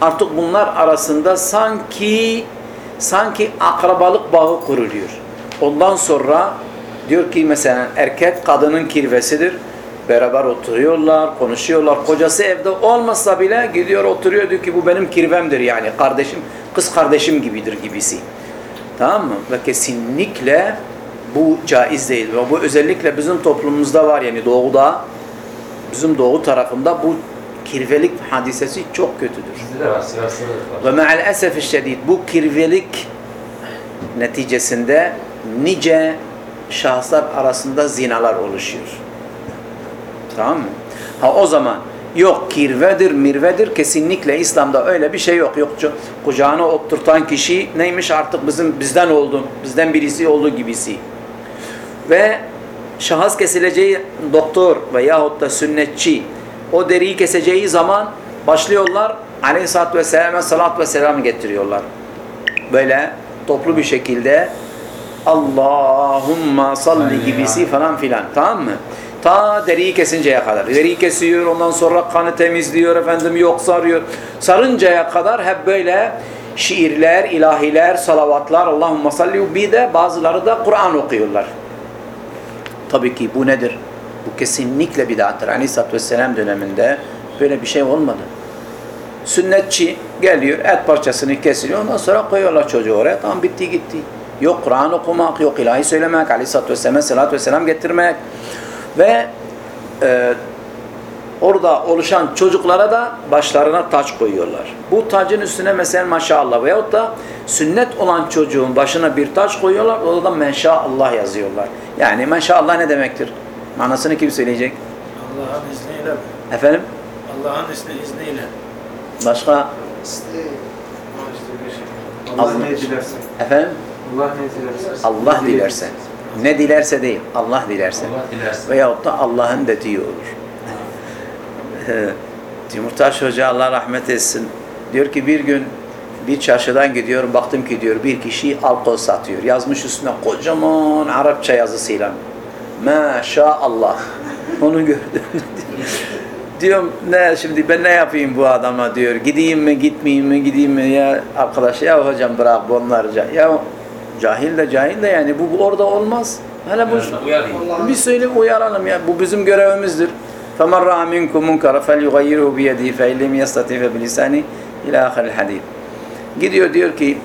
artık bunlar arasında sanki sanki akrabalık bağı kuruluyor. Ondan sonra diyor ki mesela erkek kadının kirvesidir. Beraber oturuyorlar, konuşuyorlar. Kocası evde olmasa bile gidiyor oturuyor diyor ki bu benim kirvemdir yani kardeşim, kız kardeşim gibidir gibisi. Tamam mı? Ve kesinlikle bu caiz değil. Ve bu özellikle bizim toplumumuzda var yani doğuda, bizim doğu tarafında bu kirvelik hadisesi çok kötüdür. Ve maalesef şiddet bu kirvelik neticesinde nice şahıslar arasında zinalar oluşuyor. Tamam mı? Ha o zaman yok kirvedir, mirvedir kesinlikle İslam'da öyle bir şey yok. Yok kucağına oturtan kişi neymiş artık bizim bizden oldu, bizden birisi oldu gibisi. Ve şahıs kesileceği doktor veyahut da sünnetçi o deriyi keseceği zaman başlıyorlar aleyhissalatü vesselam'a salat ve selam getiriyorlar. Böyle toplu bir şekilde Allahumma salli gibisi falan filan tamam mı? Ta deriyi kesinceye kadar. Deriyi kesiyor ondan sonra kanı temizliyor efendim yok sarıyor. Sarıncaya kadar hep böyle şiirler, ilahiler, salavatlar Allahumma salli bir de bazıları da Kur'an okuyorlar. Tabii ki bu nedir? Bu kesinlikle bidattır. Aleyhisselatü Vesselam döneminde böyle bir şey olmadı. Sünnetçi geliyor, et parçasını kesiliyor, ondan sonra koyuyorlar çocuğu oraya. Tamam bitti gitti. Yok Kur'an okumak, yok ilahi söylemek, Aleyhisselatü Vesselam'a selatü vesselam getirmek. Ve e, orada oluşan çocuklara da başlarına taç koyuyorlar. Bu tacın üstüne mesela maşallah veyahut da sünnet olan çocuğun başına bir taç koyuyorlar. Orada da maşallah yazıyorlar. Yani maşallah ne demektir? Manasını kim söyleyecek? Allah'ın izniyle? Efendim? Allah'ın izni, izniyle. Başka? Allah- Allah ne dilerse. Efendim? Allah ne dilerse. Allah dilerse. Ne dilerse değil. Allah dilerse. Allah dilerse. Veyahut da Allah'ın dediği olur. Ee, Timurtaş Hoca Allah rahmet etsin. Diyor ki bir gün bir çarşıdan gidiyorum baktım ki diyor bir kişi alkol satıyor. Yazmış üstüne kocaman Arapça yazısıyla. Maşallah. Onu gördüm. diyorum ne şimdi ben ne yapayım bu adama diyor. Gideyim mi gitmeyeyim mi gideyim mi ya arkadaş ya hocam bırak bunlar ca- ya cahil de cahil de yani bu, bu orada olmaz. Hele bu Uyarayım. Allah'ın bir söyle uyaralım ya bu bizim görevimizdir. فَمَنْ رَعَ مِنْكُمْ مُنْكَرَ فَلْيُغَيِّرْهُ بِيَدِهِ فَاِنْ لَمْ يَسْتَطِعْ فَبِلِسَانِهِ اِلَى آخَرِ الْحَدِيثِ Gidiyor diyor ki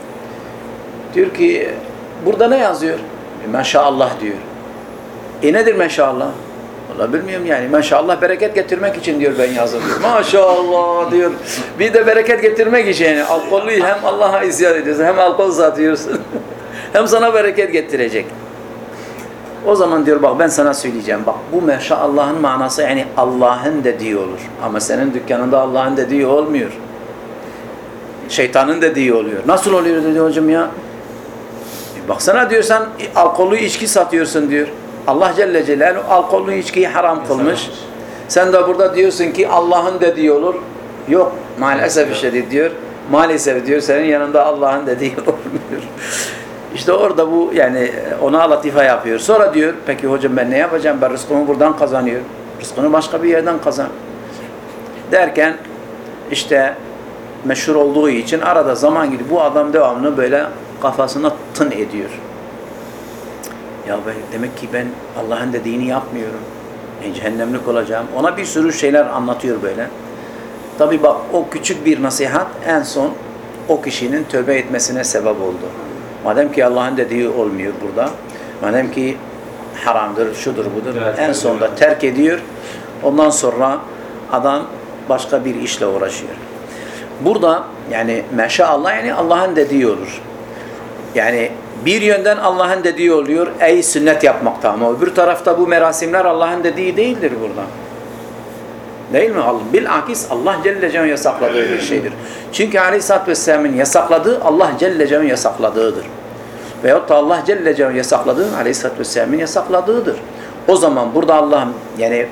diyor ki burada ne yazıyor? E, Maşallah diyor. E nedir maşallah? Valla bilmiyorum yani. Maşallah bereket getirmek için diyor ben yazdım. Maşallah diyor. Bir de bereket getirmek için yani. Alkollü hem Allah'a isyan ediyorsun hem alkol satıyorsun. hem sana bereket getirecek. O zaman diyor bak ben sana söyleyeceğim. Bak bu maşallahın manası yani Allah'ın dediği olur. Ama senin dükkanında Allah'ın dediği olmuyor. Şeytanın dediği oluyor. Nasıl oluyor dedi hocam ya? E Baksana diyor sen alkollü içki satıyorsun diyor. Allah Celle Celaluhu alkollü içkiyi haram kılmış. Sen de burada diyorsun ki Allah'ın dediği olur. Yok maalesef şiddet diyor. Maalesef diyor senin yanında Allah'ın dediği olmuyor. İşte orada bu yani ona latife yapıyor. Sonra diyor peki hocam ben ne yapacağım? Ben rızkımı buradan kazanıyorum. Rızkını başka bir yerden kazan. Derken işte meşhur olduğu için arada zaman gibi bu adam devamlı böyle kafasına tın ediyor. Ya ben, demek ki ben Allah'ın dediğini yapmıyorum. E, cehennemlik olacağım. Ona bir sürü şeyler anlatıyor böyle. Tabi bak o küçük bir nasihat en son o kişinin tövbe etmesine sebep oldu. Madem ki Allah'ın dediği olmuyor burada. Madem ki haramdır, şudur budur. Evet, en evet. sonunda terk ediyor. Ondan sonra adam başka bir işle uğraşıyor. Burada yani maşallah yani Allah'ın dediği olur. Yani bir yönden Allah'ın dediği oluyor ey sünnet yapmakta ama öbür tarafta bu merasimler Allah'ın dediği değildir burada. Değil mi? Bilakis Allah Celle Celaluhu yasakladığı bir şeydir. Çünkü Aleyhisselatü Vesselam'ın yasakladığı Allah Celle Celaluhu yasakladığıdır. Veyahut da Allah Celle Celaluhu yasakladığı Aleyhisselatü Vesselam'ın yasakladığıdır. O zaman burada Allah'ın yani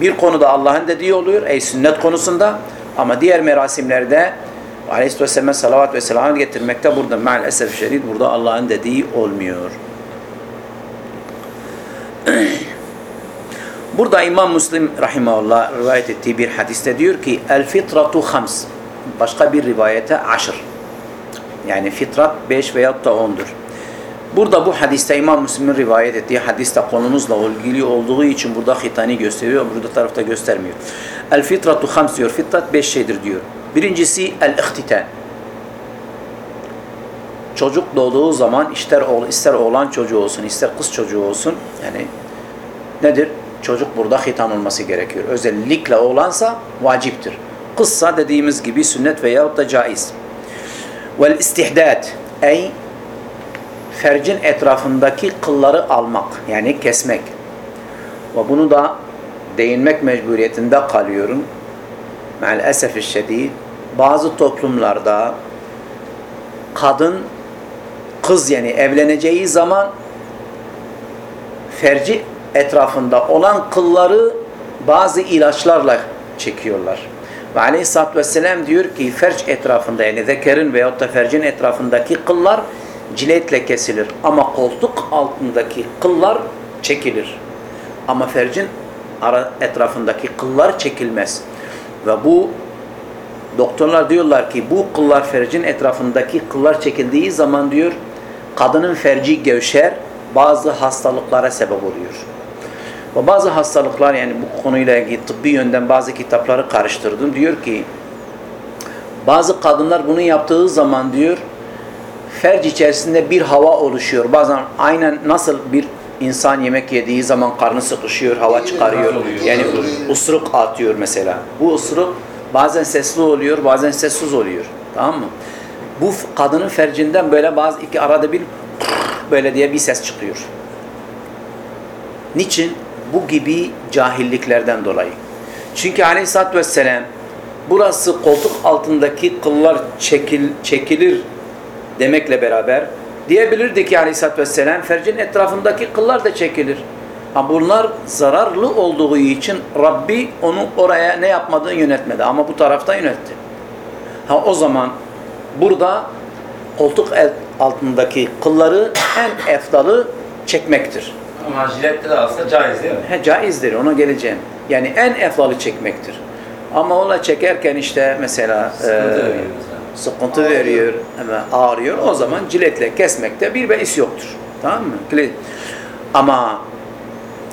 bir konuda Allah'ın dediği oluyor ey sünnet konusunda ama diğer merasimlerde Aleyhisselatü Vesselam'a salavat ve selam getirmekte burada maalesef şerit burada Allah'ın dediği olmuyor. Burada İmam Müslim rahimahullah rivayet ettiği bir hadiste diyor ki el fitratu hams. Başka bir rivayete aşır. Yani fitrat 5 veyahut da 10'dur. Burada bu hadiste İmam Müslim'in rivayet ettiği hadiste konumuzla ilgili olduğu için burada hitani gösteriyor, burada tarafta göstermiyor. El fitratu hams diyor. Fitrat 5 şeydir diyor. Birincisi el ihtitan. Çocuk doğduğu zaman ister oğul ister oğlan çocuğu olsun, ister kız çocuğu olsun yani nedir? Çocuk burada hitan olması gerekiyor. Özellikle oğlansa vaciptir. Kızsa dediğimiz gibi sünnet veyahut da caiz. Vel istihdad ey fercin etrafındaki kılları almak yani kesmek. Ve bunu da değinmek mecburiyetinde kalıyorum. Maalesef şiddet bazı toplumlarda kadın kız yani evleneceği zaman ferci etrafında olan kılları bazı ilaçlarla çekiyorlar. Ve aleyhissalatü vesselam diyor ki ferç etrafında yani zekerin veyahut da fercin etrafındaki kıllar ciletle kesilir. Ama koltuk altındaki kıllar çekilir. Ama fercin etrafındaki kıllar çekilmez. Ve bu doktorlar diyorlar ki bu kıllar fercin etrafındaki kıllar çekildiği zaman diyor kadının ferci gevşer bazı hastalıklara sebep oluyor. Ve bazı hastalıklar yani bu konuyla ilgili tıbbi yönden bazı kitapları karıştırdım. Diyor ki bazı kadınlar bunu yaptığı zaman diyor ferc içerisinde bir hava oluşuyor. Bazen aynen nasıl bir insan yemek yediği zaman karnı sıkışıyor, hava çıkarıyor. Yani usuruk atıyor mesela. Bu usuruk bazen sesli oluyor, bazen sessiz oluyor. Tamam mı? Bu kadının fercinden böyle bazı iki arada bir böyle diye bir ses çıkıyor. Niçin? Bu gibi cahilliklerden dolayı. Çünkü aleyhissalatü vesselam burası koltuk altındaki kıllar çekil, çekilir demekle beraber diyebilirdi ki aleyhissalatü vesselam fercin etrafındaki kıllar da çekilir. Ama bunlar zararlı olduğu için Rabbi onu oraya ne yapmadığını yönetmedi. Ama bu tarafta yönetti. Ha o zaman burada koltuk altındaki kılları en efdalı çekmektir. Ama jilette de alsa caiz değil mi? He, caizdir ona geleceğim. Yani en efdalı çekmektir. Ama ola çekerken işte mesela e, sıkıntı veriyor, ama ağrıyor. O zaman ciletle kesmekte bir beis yoktur. Tamam mı? Ama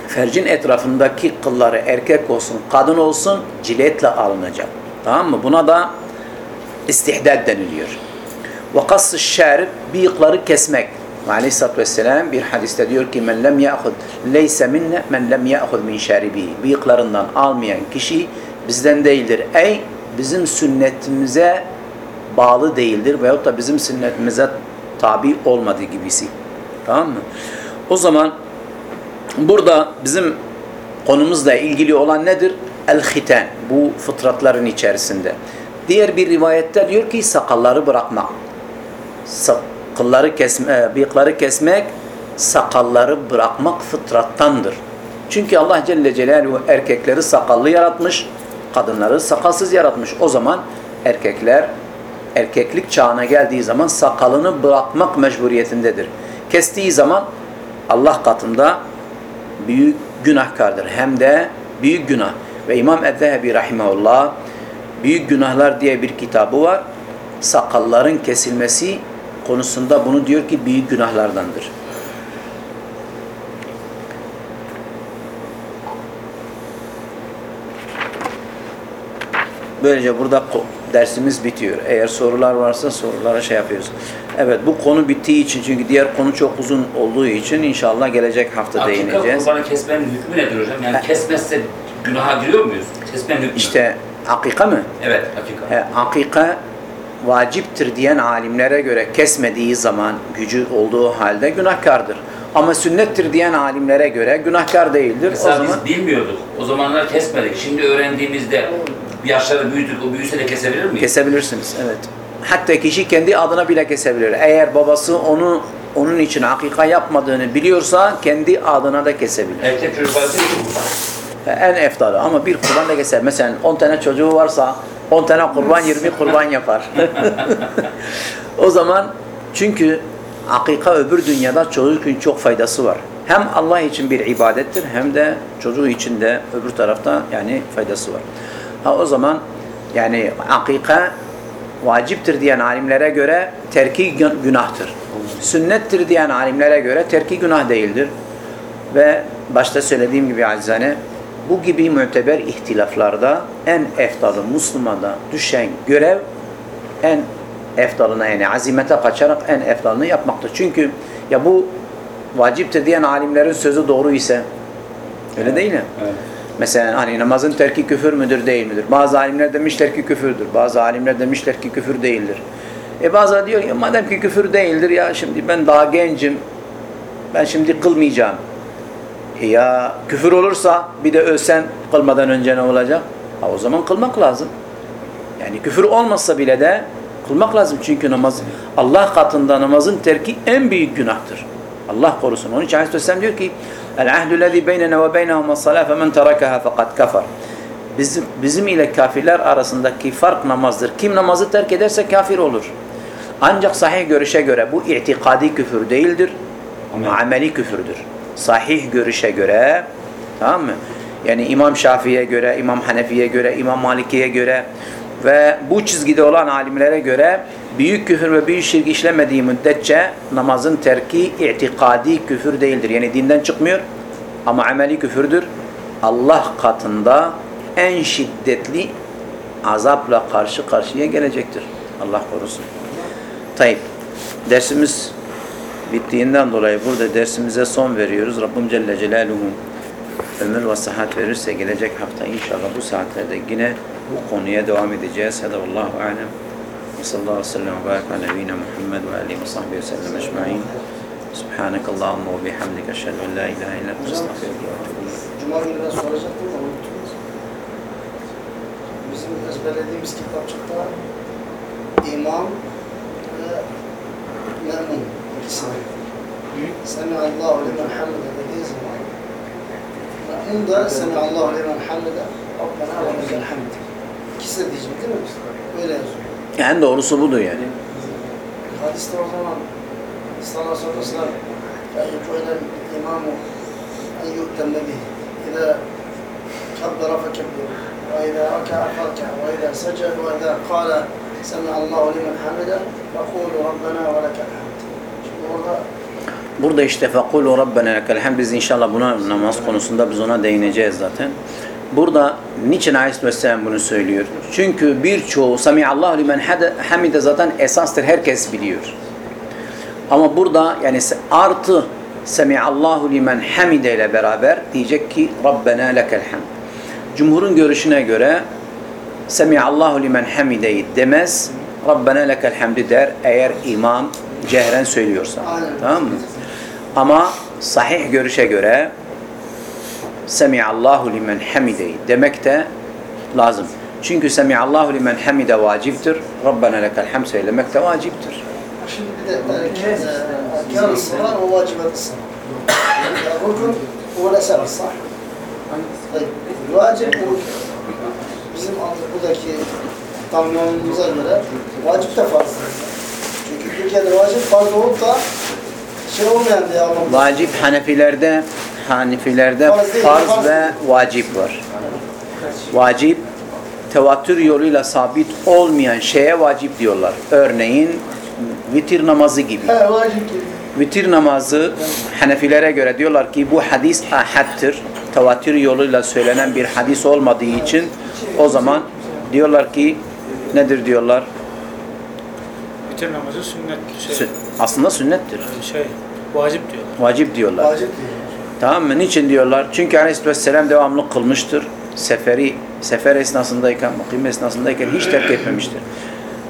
fercin etrafındaki kılları erkek olsun, kadın olsun ciletle alınacak. Tamam mı? Buna da istihdad deniliyor. Ve kass-ı şerib bıyıkları kesmek. Aleyhisselatü Vesselam bir hadiste diyor ki men lem ya'hud leyse minne men lem ya'hud min şeribihi. Bıyıklarından almayan kişi bizden değildir. Ey bizim sünnetimize bağlı değildir veyahut da bizim sünnetimize tabi olmadığı gibisi. Tamam mı? O zaman burada bizim konumuzla ilgili olan nedir? El-hiten. Bu fıtratların içerisinde. Diğer bir rivayette diyor ki sakalları bırakmak. Sakalları kesme, bıyıkları kesmek, sakalları bırakmak fıtrattandır. Çünkü Allah Celle Celaluhu erkekleri sakallı yaratmış, kadınları sakalsız yaratmış. O zaman erkekler erkeklik çağına geldiği zaman sakalını bırakmak mecburiyetindedir. Kestiği zaman Allah katında büyük günahkardır. Hem de büyük günah. Ve İmam Ezzehebi Rahimahullah Büyük Günahlar diye bir kitabı var. Sakalların kesilmesi konusunda bunu diyor ki büyük günahlardandır. Böylece burada dersimiz bitiyor. Eğer sorular varsa sorulara şey yapıyoruz. Evet bu konu bittiği için çünkü diğer konu çok uzun olduğu için inşallah gelecek hafta Akika değineceğiz. kurbanı kesmenin hükmü nedir hocam? Yani kesmezse günaha giriyor muyuz? Kesmenin hükmü. İşte akika mı? Evet, hakika. He, akika vaciptir diyen alimlere göre kesmediği zaman gücü olduğu halde günahkardır. Ama sünnettir diyen alimlere göre günahkar değildir. Mesela o zaman biz bilmiyorduk. O zamanlar kesmedik. Şimdi öğrendiğimizde bir yaşları büyüdük, o büyüse de kesebilir miyiz? kesebilirsiniz. Evet. Hatta kişi kendi adına bile kesebilir. Eğer babası onu onun için akika yapmadığını biliyorsa kendi adına da kesebilir. Erkek çocuklar için. En eftalı ama bir kurban da keser. Mesela 10 tane çocuğu varsa 10 tane kurban 20 kurban yapar. o zaman çünkü akika öbür dünyada çocuk için çok faydası var. Hem Allah için bir ibadettir hem de çocuğu için de öbür tarafta yani faydası var. Ha o zaman yani akika vaciptir diyen alimlere göre terki gün- günahtır. Sünnettir diyen alimlere göre terki günah değildir. Ve başta söylediğim gibi acizane bu gibi müteber ihtilaflarda en eftalı Müslümana düşen görev en eftalına yani azimete kaçarak en eftalını yapmaktır. Çünkü ya bu vaciptir diyen alimlerin sözü doğru ise öyle değil mi? Evet. Mesela hani namazın terki küfür müdür değil midir? Bazı alimler demişler ki küfürdür. Bazı alimler demişler ki küfür değildir. E bazıları diyor ki madem ki küfür değildir ya şimdi ben daha gencim. Ben şimdi kılmayacağım. E ya küfür olursa bir de ölsen kılmadan önce ne olacak? Ha o zaman kılmak lazım. Yani küfür olmasa bile de kılmak lazım. Çünkü namaz Allah katında namazın terki en büyük günahtır. Allah korusun. Onun için Aleyhisselam diyor ki El-ahdu lezi beynena ve beynehum as-salâ femen terakaha fakat kafar. Bizim, bizim ile kafirler arasındaki fark namazdır. Kim namazı terk ederse kafir olur. Ancak sahih görüşe göre bu itikadi küfür değildir. Ama ameli küfürdür. Sahih görüşe göre tamam mı? Yani İmam Şafii'ye göre, İmam Hanefi'ye göre, İmam Maliki'ye göre ve bu çizgide olan alimlere göre büyük küfür ve büyük şirk işlemediği müddetçe namazın terki itikadi küfür değildir. Yani dinden çıkmıyor ama ameli küfürdür. Allah katında en şiddetli azapla karşı karşıya gelecektir. Allah korusun. Tayyip. Dersimiz bittiğinden dolayı burada dersimize son veriyoruz. Rabbim Celle Celaluhu ömür ve sıhhat verirse gelecek hafta inşallah bu saatlerde yine bu konuya devam edeceğiz. Hadi Allahu alem. Ve sallallahu aleyhi ve sellem ve barik ala nebiyyina Muhammed ve alihi ve sahbihi ve sellem ecma'in. Subhanak Allahumma ve bihamdik eşhedü en la ilahe illa ente estağfiruke ve etûbü ileyk. Cuma günü ben soracaktım da unuttunuz. Bizim ezberlediğimiz kitapçıkta imam ve me'mun ikisi. Semi'allahu limen hamide dediği zaman me'mun da Semi'allahu limen hamide Rabbena ve lezel hamd. İkisi de diyecek değil mi? Öyle yazıyor. En doğrusu budur yani. Hadiste o zaman sallallahu aleyhi ve sellem فَاِنْ جُعِلَ الْاِمَامُ اَنْ يُؤْتَمَّ بِهِ اِذَا كبر فكبر وإذا ركع فاركع وإذا سجد وإذا قال سمع الله لمن حمده فقولوا ربنا ولك الحمد Şimdi orada Burada işte فَقُولُوا رَبَّنَا لَكَ الْحَمْدِ Biz inşallah buna namaz konusunda biz ona değineceğiz zaten. Burada niçin Aleyhisselam bunu söylüyor? Çünkü birçoğu Samiallahu limen hamide zaten esastır. Herkes biliyor. Ama burada yani artı Semiallahu limen hamide ile beraber diyecek ki Rabbena lekel hamd. Cumhurun görüşüne göre Semiallahu limen hamideyi demez. Rabbena lekel hamdi der eğer imam cehren söylüyorsa. Aynen. Tamam mı? Ama sahih görüşe göre Semiallahu limen hamideyi demek de lazım. Çünkü Semiallahu limen hamide vaciptir. Rabbena lekel hamd söylemek de vaciptir. Şimdi bir de e, erken ısrar o vacibat ısrar. Rukun o lesel ısrar. Vacip bu bizim buradaki tanımlamamıza göre vacip de farz. Çünkü Türkiye'de vacip farz olup da şey olmayan diye anlamda. Vacip Hanefilerde Hanefilerde Farz ve vacip var. Vacip tevatür yoluyla sabit olmayan şeye vacip diyorlar. Örneğin vitir namazı gibi. He vacip gibi. Vitir namazı Hanefilere göre diyorlar ki bu hadis ahaddır. Tevatür yoluyla söylenen bir hadis olmadığı için o zaman diyorlar ki nedir diyorlar? Bütün namazı sünnet şey, Aslında sünnettir. şey vacip diyorlar. Vacip diyorlar. Vacip diyor. Tamam mı? Niçin diyorlar? Çünkü Aleyhisselam devamlı kılmıştır. Seferi, sefer esnasındayken, mukim esnasındayken hiç terk etmemiştir.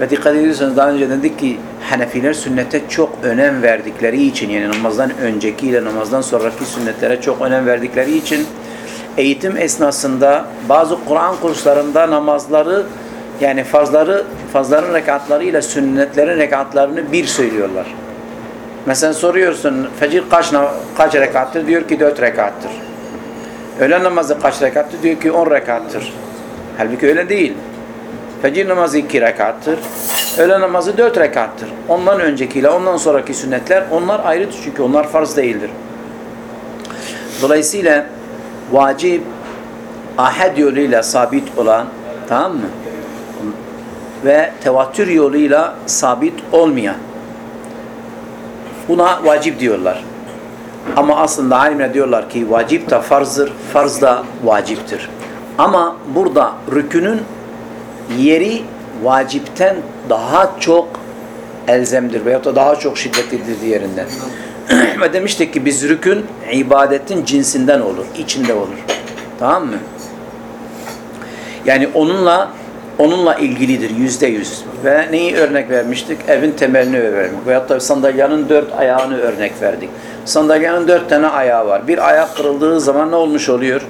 Ve dikkat ediyorsanız daha önce dedik ki Hanefiler sünnete çok önem verdikleri için yani namazdan önceki ile namazdan sonraki sünnetlere çok önem verdikleri için eğitim esnasında bazı Kur'an kurslarında namazları yani farzları, farzların rekatları ile sünnetlerin rekatlarını bir söylüyorlar. Mesela soruyorsun fecir kaç, kaç rekattır? Diyor ki dört rekattır. Öğlen namazı kaç rekattır? Diyor ki on rekattır. Halbuki öyle değil. Fecir namazı iki rekattır. Öğlen namazı dört rekattır. Ondan öncekiyle ondan sonraki sünnetler onlar ayrıdır çünkü onlar farz değildir. Dolayısıyla vacip ahad yoluyla sabit olan tamam mı? Ve tevatür yoluyla sabit olmayan Buna vacip diyorlar. Ama aslında alimler diyorlar ki vacip de farzdır, farz da vaciptir. Ama burada rükünün yeri vacipten daha çok elzemdir veyahut da daha çok şiddetlidir diğerinden. Ve demiştik ki biz rükün ibadetin cinsinden olur, içinde olur. Tamam mı? Yani onunla onunla ilgilidir yüzde yüz. Ve neyi örnek vermiştik? Evin temelini vermek. Veyahut da sandalyenin dört ayağını örnek verdik. Sandalyenin dört tane ayağı var. Bir ayak kırıldığı zaman ne olmuş oluyor?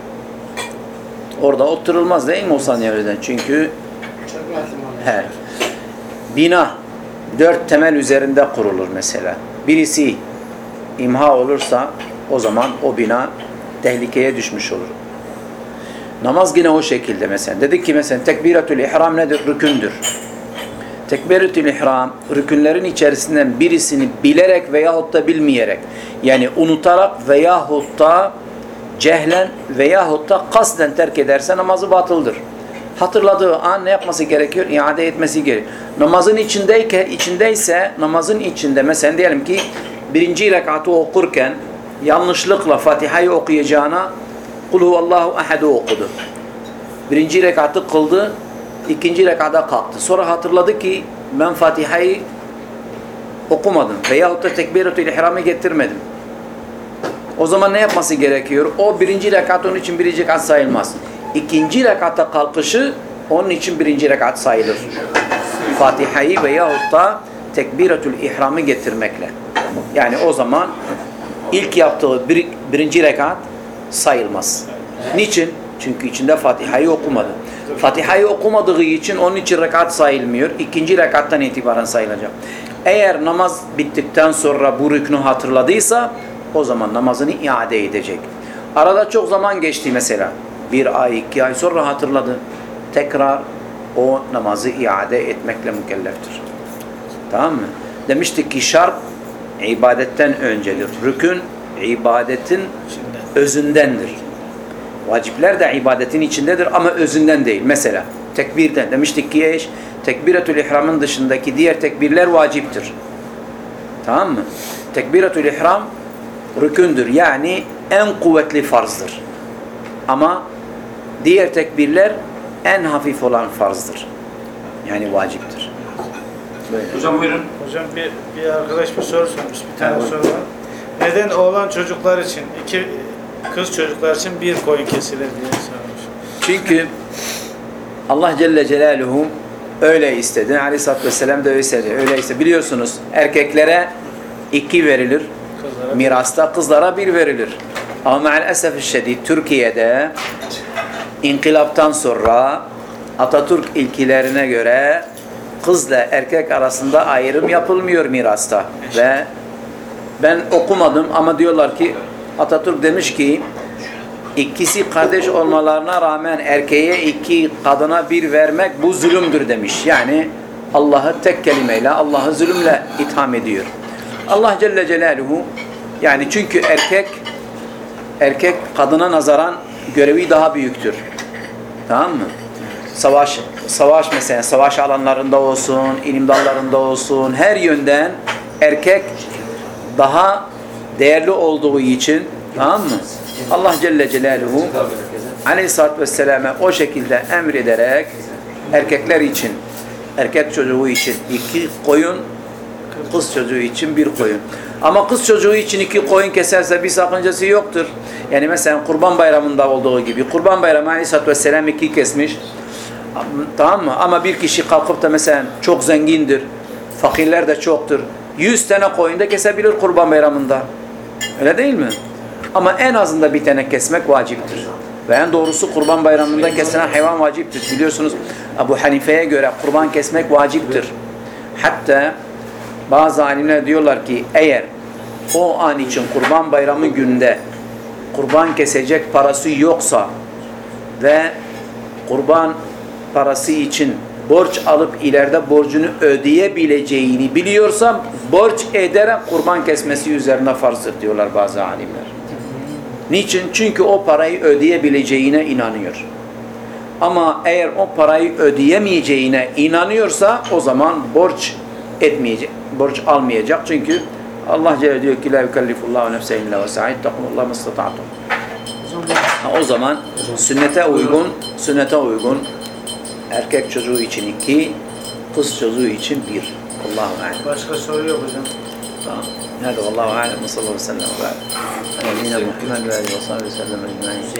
Orada oturulmaz değil mi o sandalyeden? Çünkü Çökme ihtimali. he, bina dört temel üzerinde kurulur mesela. Birisi imha olursa o zaman o bina tehlikeye düşmüş olur. Namaz yine o şekilde mesela. Dedik ki mesela tekbiratül ihram nedir? Rükündür. Tekbiratül ihram rükünlerin içerisinden birisini bilerek veyahut da bilmeyerek yani unutarak veyahut da cehlen veyahut da kasden terk ederse namazı batıldır. Hatırladığı an ne yapması gerekiyor? İade etmesi gerekiyor. Namazın içindeyken, içindeyse namazın içinde mesela diyelim ki birinci rekatı okurken yanlışlıkla Fatiha'yı okuyacağına Kul huvallahu ahadu okudu. Birinci rekatı kıldı, ikinci rekata kalktı. Sonra hatırladı ki ben Fatiha'yı okumadım veyahut da tekbiratül ihramı getirmedim. O zaman ne yapması gerekiyor? O birinci rekat onun için birinci rekat sayılmaz. İkinci rekata kalkışı onun için birinci rekat sayılır. Fatiha'yı veyahut da tekbiratül ihramı getirmekle. Yani o zaman ilk yaptığı bir, birinci rekat sayılmaz. Niçin? Çünkü içinde Fatiha'yı okumadı. Fatiha'yı okumadığı için onun için rekat sayılmıyor. İkinci rekattan itibaren sayılacak. Eğer namaz bittikten sonra bu rüknü hatırladıysa o zaman namazını iade edecek. Arada çok zaman geçti mesela. Bir ay, iki ay sonra hatırladı. Tekrar o namazı iade etmekle mükelleftir. Tamam mı? Demiştik ki şart ibadetten öncedir. Rükün ibadetin özündendir. Vacipler de ibadetin içindedir ama özünden değil. Mesela tekbirden demiştik ki eş tekbiretül ihramın dışındaki diğer tekbirler vaciptir. Tamam mı? Tekbiretül ihram rükündür. Yani en kuvvetli farzdır. Ama diğer tekbirler en hafif olan farzdır. Yani vaciptir. Böyle. Hocam buyurun. Hocam bir, bir arkadaş bir soru sormuş. Bir tane Evet. soru var. Neden oğlan çocuklar için, iki kız çocuklar için bir koyun kesilir diye sormuş. Çünkü Allah Celle Celaluhu öyle istedi. Aleyhisselatü Vesselam da öyle istedi. Öyle istedi. Biliyorsunuz erkeklere iki verilir. Kızlara Mirasta kızlara bir verilir. Ama maalesef şiddet Türkiye'de inkılaptan sonra Atatürk ilkilerine göre kızla erkek arasında ayrım yapılmıyor mirasta. Ve ben okumadım ama diyorlar ki Atatürk demiş ki ikisi kardeş olmalarına rağmen erkeğe iki kadına bir vermek bu zulümdür demiş. Yani Allah'ı tek kelimeyle Allah'ı zulümle itham ediyor. Allah Celle Celaluhu yani çünkü erkek erkek kadına nazaran görevi daha büyüktür. Tamam mı? Savaş savaş mesela savaş alanlarında olsun, ilim dallarında olsun her yönden erkek daha değerli olduğu için tamam mı? Allah Celle Celaluhu Aleyhisselatü Vesselam'a o şekilde emrederek erkekler için erkek çocuğu için iki koyun kız çocuğu için bir koyun. Ama kız çocuğu için iki koyun keserse bir sakıncası yoktur. Yani mesela kurban bayramında olduğu gibi kurban bayramı Aleyhisselatü Vesselam iki kesmiş. Tamam mı? Ama bir kişi kalkıp da mesela çok zengindir. Fakirler de çoktur. 100 tane koyun da kesebilir kurban bayramında. Öyle değil mi? Ama en azında bir tane kesmek vaciptir. Ve en doğrusu kurban bayramında kesilen hayvan vaciptir. Biliyorsunuz Ebu Hanife'ye göre kurban kesmek vaciptir. Hatta bazı alimler diyorlar ki eğer o an için kurban bayramı günde kurban kesecek parası yoksa ve kurban parası için borç alıp ileride borcunu ödeyebileceğini biliyorsam borç ederek kurban kesmesi üzerine farzdır diyorlar bazı alimler. Niçin? Çünkü o parayı ödeyebileceğine inanıyor. Ama eğer o parayı ödeyemeyeceğine inanıyorsa o zaman borç etmeyecek, borç almayacak. Çünkü Allah Celle diyor ki la yukellifullahu nefsen illa vesa'i takullahu mastata'tum. Ha, O zaman sünnete uygun, sünnete uygun erkek çocuğu için iki, kız çocuğu için bir. Allahu alem. Başka soru yok hocam. Tamam. Hadi Allahu alem. Sallallahu aleyhi ve sellem. Ve Muhammed ve aleyhi ve sellem.